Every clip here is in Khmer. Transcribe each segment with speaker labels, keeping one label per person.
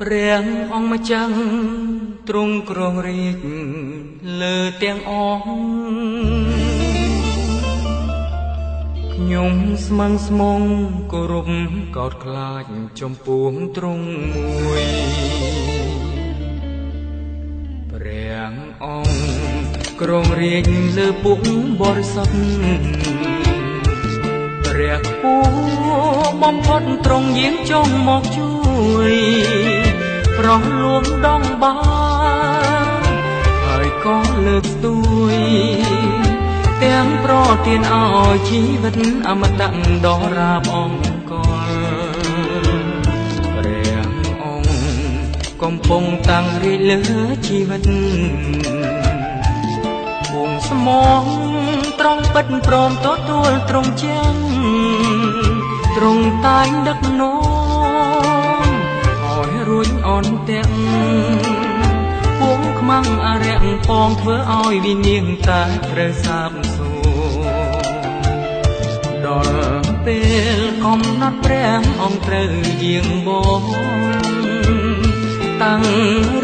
Speaker 1: ព្រះអង្គម្ចាស់ទ្រង់គ្រងរាជលើទាំងអស់ខ្ញុំស្មឹងស្មងគោរពកោតខ្លាចចំពោះទ្រង់មួយព្រះអង្គគ្រងរាជលើពុកបរិសុទ្ធព្រះខ្ពស់បំផុតទ្រង់យាងចុងមកជួយ ប្រោះលួងដងបានហើយក៏លើកស្ទួយទាំងប្រទានឲ្យជីវិតអមតៈដ៏រាបអង្គលព្រះអង្គកំពុងតាំងរាជលើជីវិតពុងស្មងត្រង់ពិតព្រមទទួលត្រង់ជាងត្រង់តែងដឹកនាំឲ្យ រួចអនទាំងពួងខ្មាំងអរិយពងធ្វើឲ្យវិនាងតែត្រូវសាបសូដល់ពេលកំណត់ព្រះអង្គត្រូវយាងបងតាំង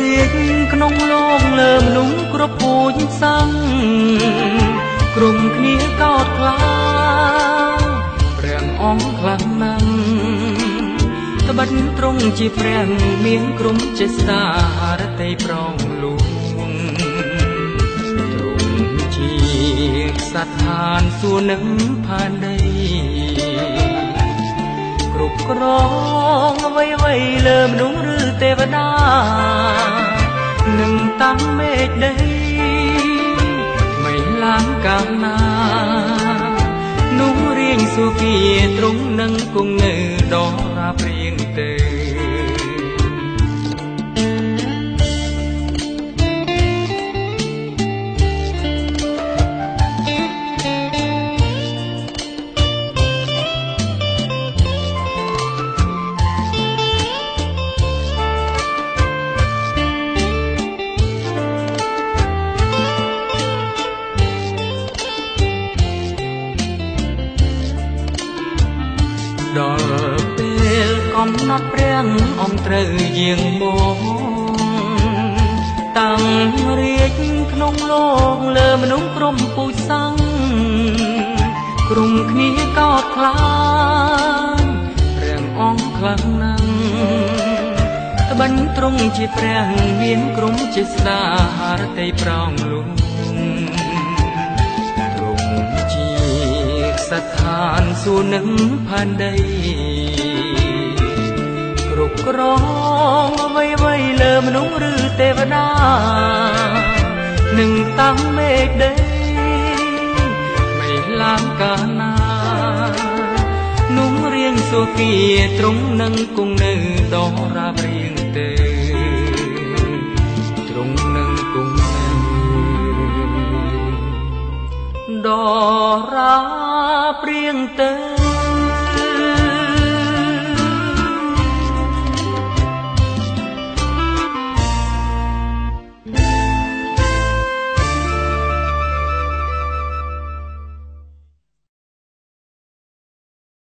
Speaker 1: រាជក្នុងលោកលើមនុស្សគ្រប់ពូជសាំងក្រុមគ្នាកោតខ្លាព្រះអង្គខ្លាំងណាស់ ត្បិតទ្រង់ជាព្រះមានក្រុមចេស្តារតីប្រងលួងទ្រង់ជាក្សត្រឋានសួគ៌នឹងផែនដីគ្រប់គ្រងអ្វីអ្វីលើមនុស្សឬទេវតានឹងតាំងមេឃដី សុគីត្រង់នឹងគង់នៅដរាព្រៀងទេ ដល់ពេលកំណត់ព្រះអង្គត្រូវយាងមកតាំងរាជក្នុងលោកលើមនុស្សក្រុមពូជសាំងក្រុមគ្នាកោតខ្លាចព្រះអង្គខ្លាំងណាស់ត្បិនទ្រង់ជាព្រះមានក្រុមជាស្ដារតីប្រងលួងទ្រង់ជាស្ថានសួគ៌នឹងផែនដីគ្រប់គ្រងអ្វីអ្វីលើមនុស្សឬទេវតានឹងតាំងមេឃដីមិនឡើងកាលណានោះរៀងសុគីត្រង់នឹងគង់នៅដរាបរៀងទេត្រង់នឹងគង់នៅដរា ព្រៀងទៅ